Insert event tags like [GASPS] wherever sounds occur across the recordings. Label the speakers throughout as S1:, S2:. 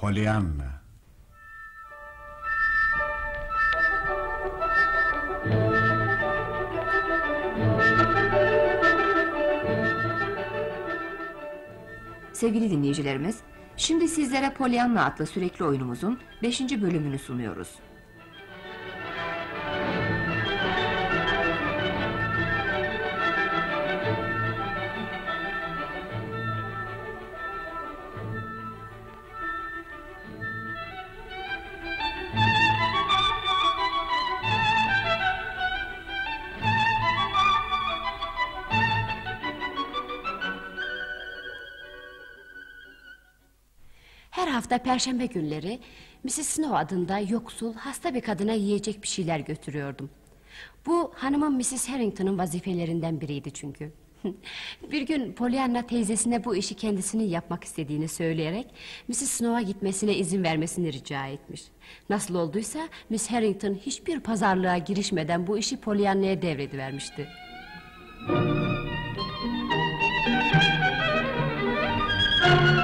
S1: Pollyanna.
S2: Sevgili dinleyicilerimiz, şimdi sizlere Pollyanna adlı sürekli oyunumuzun 5. bölümünü sunuyoruz.
S3: Hafta perşembe günleri Mrs. Snow adında yoksul hasta bir kadına yiyecek bir şeyler götürüyordum. Bu hanımın Mrs. Harrington'ın vazifelerinden biriydi çünkü. [LAUGHS] bir gün Pollyanna teyzesine bu işi kendisinin yapmak istediğini söyleyerek Mrs. Snow'a gitmesine izin vermesini rica etmiş. Nasıl olduysa Miss Harrington hiçbir pazarlığa girişmeden bu işi Pollyanna'ya devredivermişti.
S4: Nancy!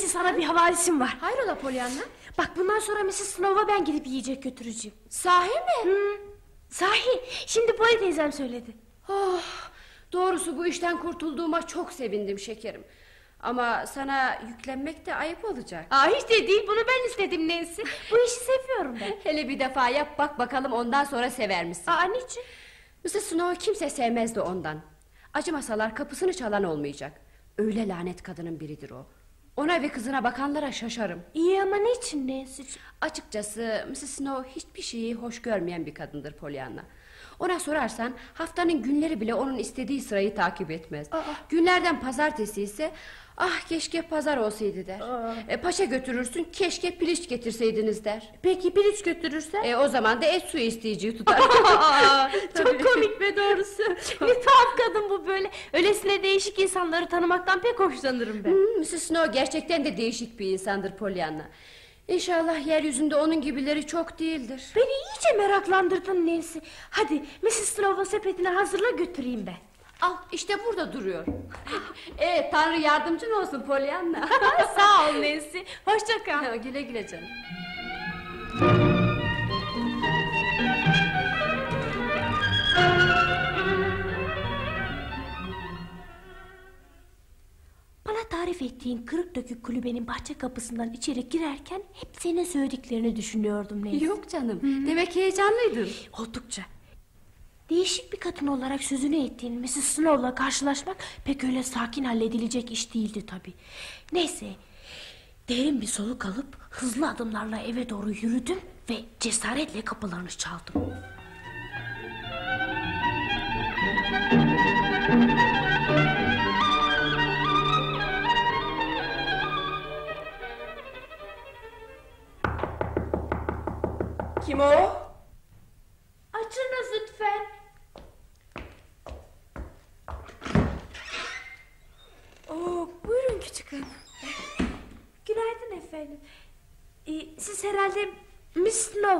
S4: Nancy sana bir havalisim var.
S5: Hayrola Pollyanna?
S4: Bak bundan sonra Mrs. Snow'a ben gidip yiyecek götüreceğim.
S5: Sahi mi?
S4: Hı. Sahi, şimdi Polly teyzem söyledi.
S3: Oh, doğrusu bu işten kurtulduğuma çok sevindim şekerim. Ama sana yüklenmek de ayıp olacak.
S4: Aa hiç de değil, bunu ben istedim Nancy. Bu işi seviyorum ben. [LAUGHS]
S3: Hele bir defa yap bak bakalım ondan sonra sever misin?
S4: Aa niçin?
S3: Mrs. Snow kimse sevmezdi ondan. Acımasalar kapısını çalan olmayacak. Öyle lanet kadının biridir o. Ona ve kızına bakanlara şaşarım.
S4: İyi ama niçin Nancy?
S3: Açıkçası Mrs. Snow hiçbir şeyi hoş görmeyen bir kadındır Pollyanna. Ona sorarsan haftanın günleri bile onun istediği sırayı takip etmez. Günlerden pazartesi ise ah keşke pazar olsaydı der. E, paşa götürürsün keşke piliç getirseydiniz der.
S4: Peki piliç götürürse?
S3: E, o zaman da et suyu isteyiciyi tutar. [LAUGHS]
S4: Çok [LAUGHS] komik be doğrusu. [LAUGHS] ne tuhaf kadın bu böyle. Öylesine değişik insanları tanımaktan pek hoşlanırım ben.
S3: Hmm, Mrs. Snow gerçekten de değişik bir insandır Pollyanna. İnşallah yeryüzünde onun gibileri çok değildir.
S4: Beni iyice meraklandırdın Nancy. Hadi Mrs. Snow'un sepetini hazırla götüreyim ben.
S3: Al işte burada duruyor. [LAUGHS] e, Tanrı yardımcın olsun Pollyanna. [LAUGHS]
S4: Sağ ol Nancy. Hoşça kal.
S3: Ha, güle güle canım.
S4: Bana tarif ettiğin kırık dökük kulübenin bahçe kapısından içeri girerken hep senin söylediklerini düşünüyordum Nancy.
S3: Yok canım. Demek heyecanlıydın.
S4: Oldukça. Değişik bir kadın olarak sözünü ettiğin Mrs. Snow'la karşılaşmak pek öyle sakin halledilecek iş değildi tabii. Neyse. Derin bir soluk alıp hızlı adımlarla eve doğru yürüdüm ve cesaretle kapılarını çaldım.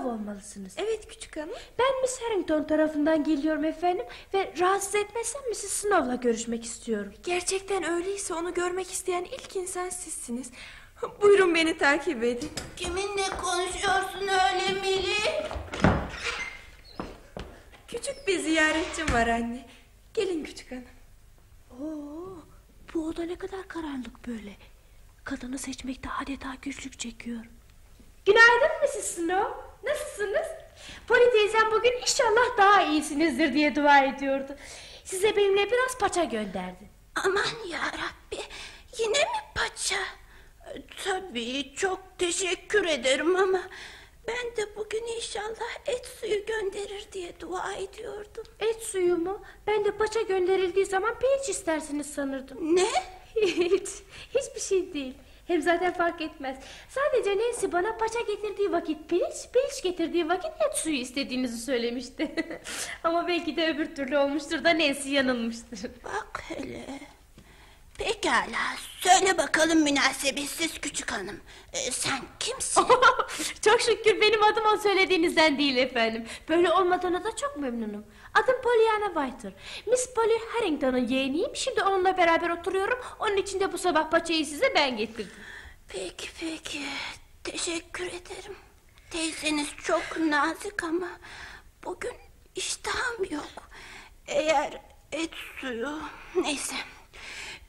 S4: Snow olmalısınız.
S5: Evet küçük hanım.
S4: Ben Miss Harrington tarafından geliyorum efendim ve rahatsız etmezsem Mrs. Snow'la görüşmek istiyorum.
S5: Gerçekten öyleyse onu görmek isteyen ilk insan sizsiniz. Buyurun beni takip edin.
S6: Kiminle konuşuyorsun öyle Mili?
S5: Küçük bir ziyaretçim var anne. Gelin küçük hanım.
S4: Oo, bu oda ne kadar karanlık böyle. Kadını seçmekte adeta güçlük çekiyor. Günaydın Mrs. Snow. Nasılsınız? Polly teyzem bugün inşallah daha iyisinizdir diye dua ediyordu. Size benimle biraz paça gönderdi.
S6: Aman ya Rabbi. Yine mi paça? Tabii çok teşekkür ederim ama ben de bugün inşallah et suyu gönderir diye dua ediyordum.
S4: Et suyu mu? Ben de paça gönderildiği zaman pirinç istersiniz sanırdım.
S6: Ne?
S4: Hiç, hiçbir şey değil. Hem zaten fark etmez. Sadece Nancy bana paça getirdiği vakit pirinç, pirinç getirdiği vakit et suyu istediğinizi söylemişti. [LAUGHS] Ama belki de öbür türlü olmuştur da Nancy yanılmıştır.
S6: Bak hele. Pekala söyle bakalım münasebetsiz küçük hanım. Ee, sen kimsin? [LAUGHS]
S4: çok şükür benim adım o söylediğinizden değil efendim. Böyle olmadığına da çok memnunum. Adım Pollyanna Whiter. Miss Polly Harrington'ın yeğeniyim. Şimdi onunla beraber oturuyorum. Onun için de bu sabah paçayı size ben getirdim.
S6: peki peki teşekkür ederim. Teyzeniz çok nazik ama bugün iştahım yok. Eğer et suyu neyse.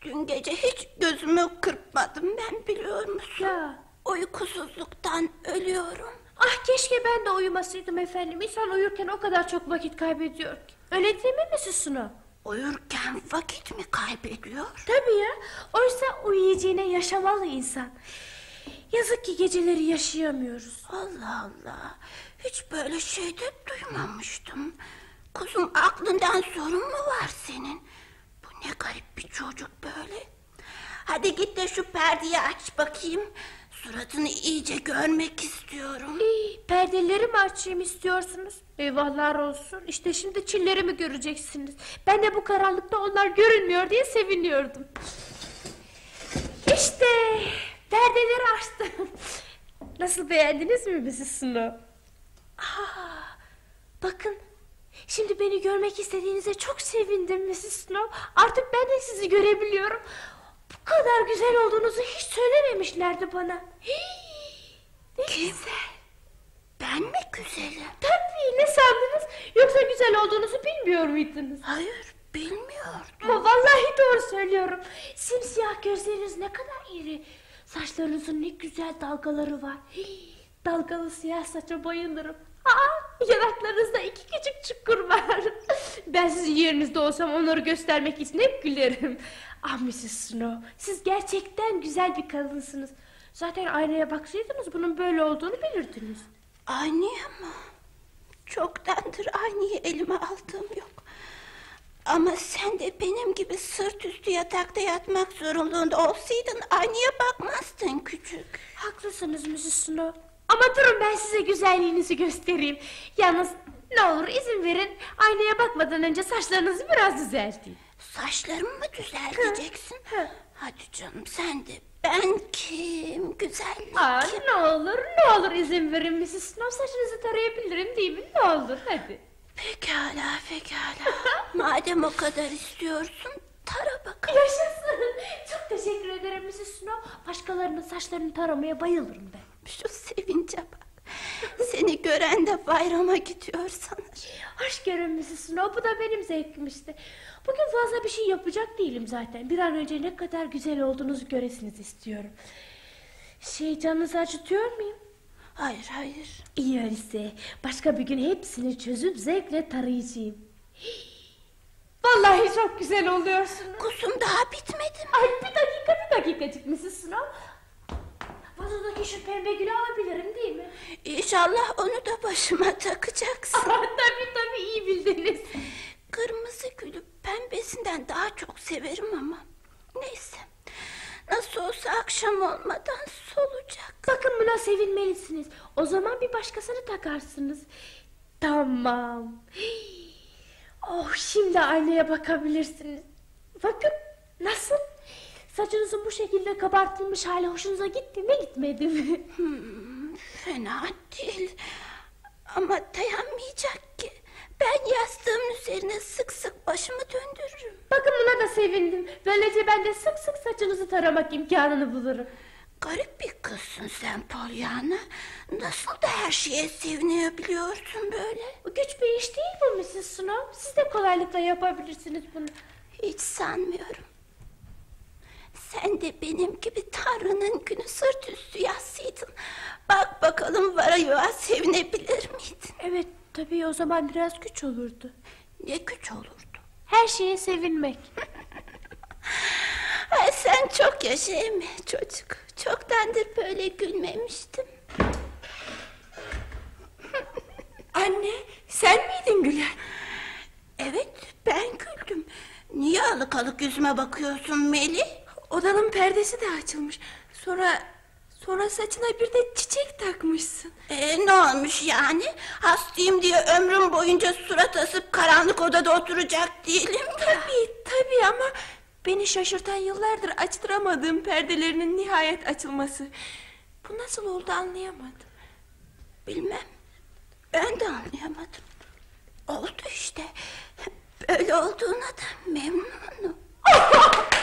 S6: Dün gece hiç gözümü kırpmadım ben biliyor musun?
S4: Ya.
S6: Uykusuzluktan ölüyorum.
S4: Ah keşke ben de uyumasaydım efendim. İnsan uyurken o kadar çok vakit kaybediyor ki. Öyle değil mi Mrs. Snow?
S6: Uyurken vakit mi kaybediyor?
S4: Tabii ya. Oysa uyuyacağına yaşamalı insan. Yazık ki geceleri yaşayamıyoruz.
S6: Allah Allah. Hiç böyle şey de duymamıştım. Kuzum aklından sorun mu var senin? Bu ne garip bir çocuk böyle. Hadi git de şu perdeyi aç bakayım. Suratını iyice görmek istiyorum.
S4: İyi, perdeleri mi açayım istiyorsunuz? Eyvahlar olsun. İşte şimdi çillerimi göreceksiniz. Ben de bu karanlıkta onlar görünmüyor diye seviniyordum. İşte perdeleri açtım. Nasıl beğendiniz mi Mrs. Snow? Aa, bakın. Şimdi beni görmek istediğinize çok sevindim Mrs. Snow. Artık ben de sizi görebiliyorum. Bu kadar güzel olduğunuzu hiç söylememişlerdi bana. Hii, güzel.
S6: Ben mi güzelim?
S4: Tabii ne sandınız? Yoksa güzel olduğunuzu bilmiyor muydunuz?
S6: Hayır bilmiyordum.
S4: Ama vallahi doğru söylüyorum. Simsiyah gözleriniz ne kadar iri. Saçlarınızın ne güzel dalgaları var. Hii, dalgalı siyah saça bayılırım. Aa, yanaklarınızda iki küçük çukur var. [LAUGHS] Ben sizin yerinizde olsam onları göstermek için hep gülerim. Ah Mrs. Snow, siz gerçekten güzel bir kadınsınız. Zaten aynaya baksaydınız bunun böyle olduğunu bilirdiniz.
S6: Aynıya mı? Çoktandır aynıyı elime aldığım yok. Ama sen de benim gibi sırt üstü yatakta yatmak zorunluluğunda olsaydın aynaya bakmazdın küçük.
S4: Haklısınız Mrs. Snow. Ama durun ben size güzelliğinizi göstereyim. Yalnız ne olur izin verin aynaya bakmadan önce saçlarınızı biraz düzelteyim.
S6: Saçlarımı mı düzelteceksin?
S4: Hı.
S6: Hadi canım sen de ben kim güzellik
S4: Aa,
S6: kim?
S4: ne olur ne olur izin verin Mrs. Snow saçınızı tarayabilirim değil mi? Ne olur hadi.
S6: Pekala pekala. [LAUGHS] Madem o kadar istiyorsun tara bakalım.
S4: Yaşasın. Çok teşekkür ederim Mrs. Snow. Başkalarının saçlarını taramaya bayılırım ben.
S6: Şu sevince bak. Seni gören de bayrama gidiyor sanır.
S4: Hoş görün Mrs. Snow. Bu da benim zevkim işte. Bugün fazla bir şey yapacak değilim zaten. Bir an önce ne kadar güzel olduğunuzu göresiniz istiyorum. Şey canınızı acıtıyor muyum?
S6: Hayır hayır.
S4: İyi öyleyse. Başka bir gün hepsini çözüp zevkle tarayacağım. [GASPS] Vallahi çok güzel oluyorsunuz.
S6: Kuzum daha bitmedi mi?
S4: Ay bir dakika bir dakikacık Mrs. Snow. Vazodaki şu pembe gülü alabilirim değil mi?
S6: İnşallah onu da başıma takacaksın.
S4: Aa, tabii tabii iyi bildiniz.
S6: Kırmızı gülü pembesinden daha çok severim ama. Neyse. Nasıl olsa akşam olmadan solacak.
S4: Bakın buna sevinmelisiniz. O zaman bir başkasını takarsınız. Tamam. Oh şimdi aynaya bakabilirsiniz. Bakın nasıl? Saçınızın bu şekilde kabartılmış hali hoşunuza gitti mi gitmedi mi?
S6: Hmm, fena değil. Ama dayanmayacak ki. Ben yastığım üzerine sık sık başımı döndürürüm.
S4: Bakın buna da sevindim. Böylece ben de sık sık saçınızı taramak imkanını bulurum.
S6: Garip bir kızsın sen Pollyanna. Nasıl da her şeye sevinebiliyorsun böyle?
S4: Güç bir iş değil bu Mrs. Snow. Siz de kolaylıkla yapabilirsiniz bunu.
S6: Hiç sanmıyorum. Sen de benim gibi Tanrı'nın günü sırt üstü yazsaydın. Bak bakalım varayığa sevinebilir miydin?
S4: Evet tabii o zaman biraz güç olurdu.
S6: Ne güç olurdu.
S4: Her şeye sevinmek.
S6: Ay sen çok yaşa Emi çocuk. Çoktandır böyle gülmemiştim.
S5: Anne sen miydin Güler?
S6: Evet ben güldüm. Niye alık alık yüzüme bakıyorsun Melih?
S5: Odanın perdesi de açılmış. Sonra sonra saçına bir de çiçek takmışsın.
S6: Ee, ne olmuş yani? Hastayım diye ömrüm boyunca surat asıp karanlık odada oturacak değilim.
S5: Tabii tabii ama Beni şaşırtan yıllardır açtıramadığım perdelerinin nihayet açılması. Bu nasıl oldu anlayamadım.
S6: Bilmem. Ben de anlayamadım. Oldu işte. Böyle olduğuna da memnunum. [LAUGHS]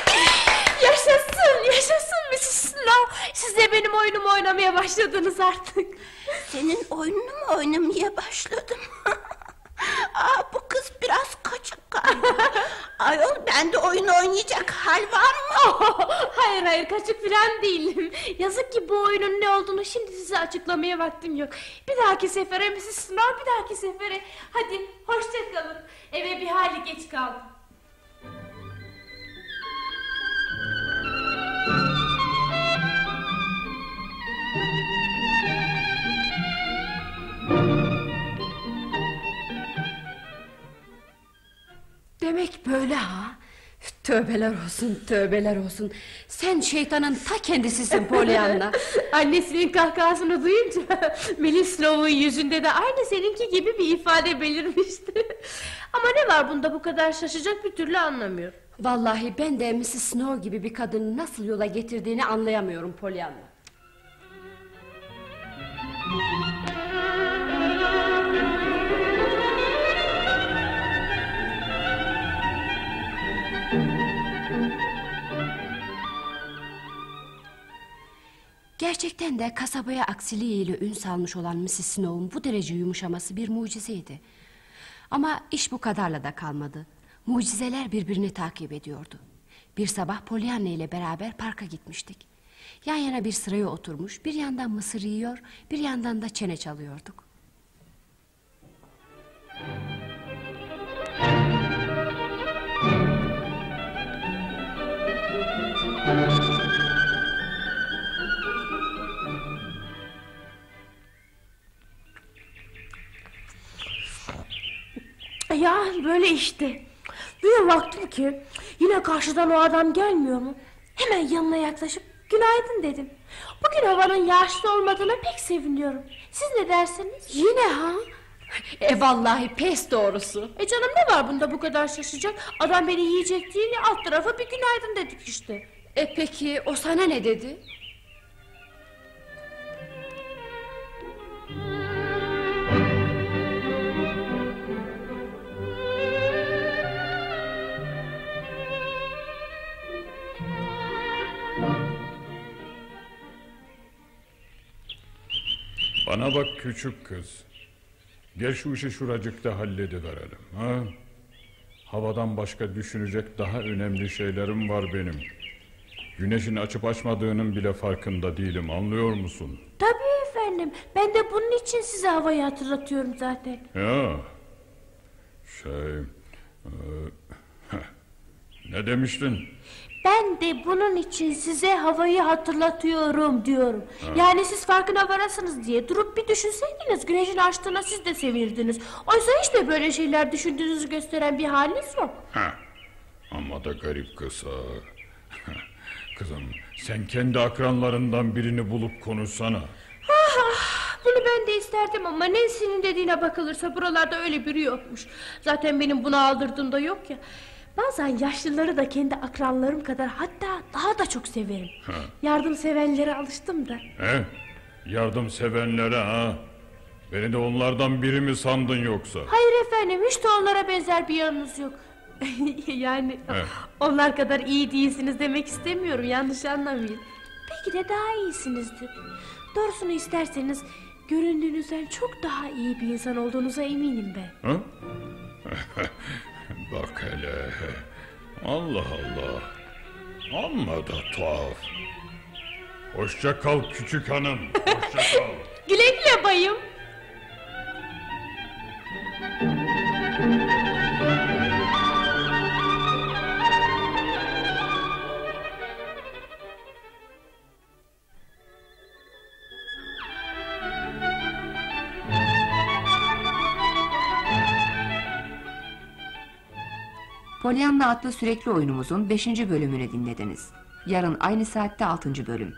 S4: Yaşasın, yaşasın Mrs. Snow. Siz de benim oyunumu oynamaya başladınız artık.
S6: Senin oyununu mu oynamaya başladım? [LAUGHS] Aa, bu kız biraz kaçık galiba. [LAUGHS] Ayol bende oyun oynayacak hal var mı?
S4: hayır hayır kaçık falan değilim. Yazık ki bu oyunun ne olduğunu şimdi size açıklamaya vaktim yok. Bir dahaki sefere Mrs. Snow bir dahaki sefere. Hadi hoşça kalın. Eve bir hali geç kaldım.
S3: Demek böyle ha. Tövbeler olsun, tövbeler olsun. Sen şeytanın ta kendisisin Pollyanna. [LAUGHS]
S4: Annesinin kahkahasını duyunca [LAUGHS] Melis Snow'un yüzünde de aynı seninki gibi bir ifade belirmişti. [LAUGHS] Ama ne var bunda bu kadar şaşacak bir türlü anlamıyorum.
S3: Vallahi ben de Mrs. Snow gibi bir kadını nasıl yola getirdiğini anlayamıyorum Pollyanna. Gerçekten de kasabaya aksiliğiyle ün salmış olan Mrs. Snow'un bu derece yumuşaması bir mucizeydi. Ama iş bu kadarla da kalmadı. Mucizeler birbirini takip ediyordu. Bir sabah Pollyanna ile beraber parka gitmiştik. Yan yana bir sıraya oturmuş, bir yandan mısır yiyor, bir yandan da çene çalıyorduk.
S4: Ya böyle işte. Bir baktım ki yine karşıdan o adam gelmiyor mu? Hemen yanına yaklaşıp günaydın dedim. Bugün havanın yağışlı olmadığına pek seviniyorum. Siz ne dersiniz?
S3: Yine ha? E vallahi pes doğrusu.
S4: E canım ne var bunda bu kadar şaşacak? Adam beni yiyecek değil alt tarafa bir günaydın dedik işte.
S3: E peki o sana ne dedi?
S1: Bana bak küçük kız. Gel şu işi şuracıkta hallediverelim. Ha? Havadan başka düşünecek daha önemli şeylerim var benim. Güneşin açıp açmadığının bile farkında değilim anlıyor musun?
S4: Tabii efendim. Ben de bunun için size havayı hatırlatıyorum zaten.
S1: Ya şey e, ne demiştin?
S4: Ben de bunun için size havayı hatırlatıyorum diyorum. Yani siz farkına varasınız diye durup bir düşünseydiniz güneşin açtığına siz de sevinirdiniz. Oysa hiç de böyle şeyler düşündüğünüzü gösteren bir haliniz yok.
S1: Heh, ama da garip kız ha. [LAUGHS] Kızım sen kendi akranlarından birini bulup konuşsana.
S4: Bunu ben de isterdim ama Nancy'nin dediğine bakılırsa buralarda öyle biri yokmuş. Zaten benim buna aldırdığım da yok ya. Bazen yaşlıları da kendi akranlarım kadar hatta daha da çok severim. Yardımseverlere alıştım da.
S1: He? Yardım sevenlere ha? Beni de onlardan biri mi sandın yoksa?
S4: Hayır efendim hiç de onlara benzer bir yanınız yok. [LAUGHS] yani
S1: Evet.
S4: onlar kadar iyi değilsiniz demek istemiyorum yanlış anlamayın. Belki de daha iyisinizdir. Doğrusunu isterseniz göründüğünüzden çok daha iyi bir insan olduğunuza eminim ben.
S1: Ha? [LAUGHS] Bak hele. Allah Allah. Amma da tuhaf. Hoşça kal küçük hanım. Hoşça kal. [LAUGHS]
S4: Güle güle bayım.
S2: Pollyanna adlı sürekli oyunumuzun 5. bölümünü dinlediniz. Yarın aynı saatte 6. bölüm.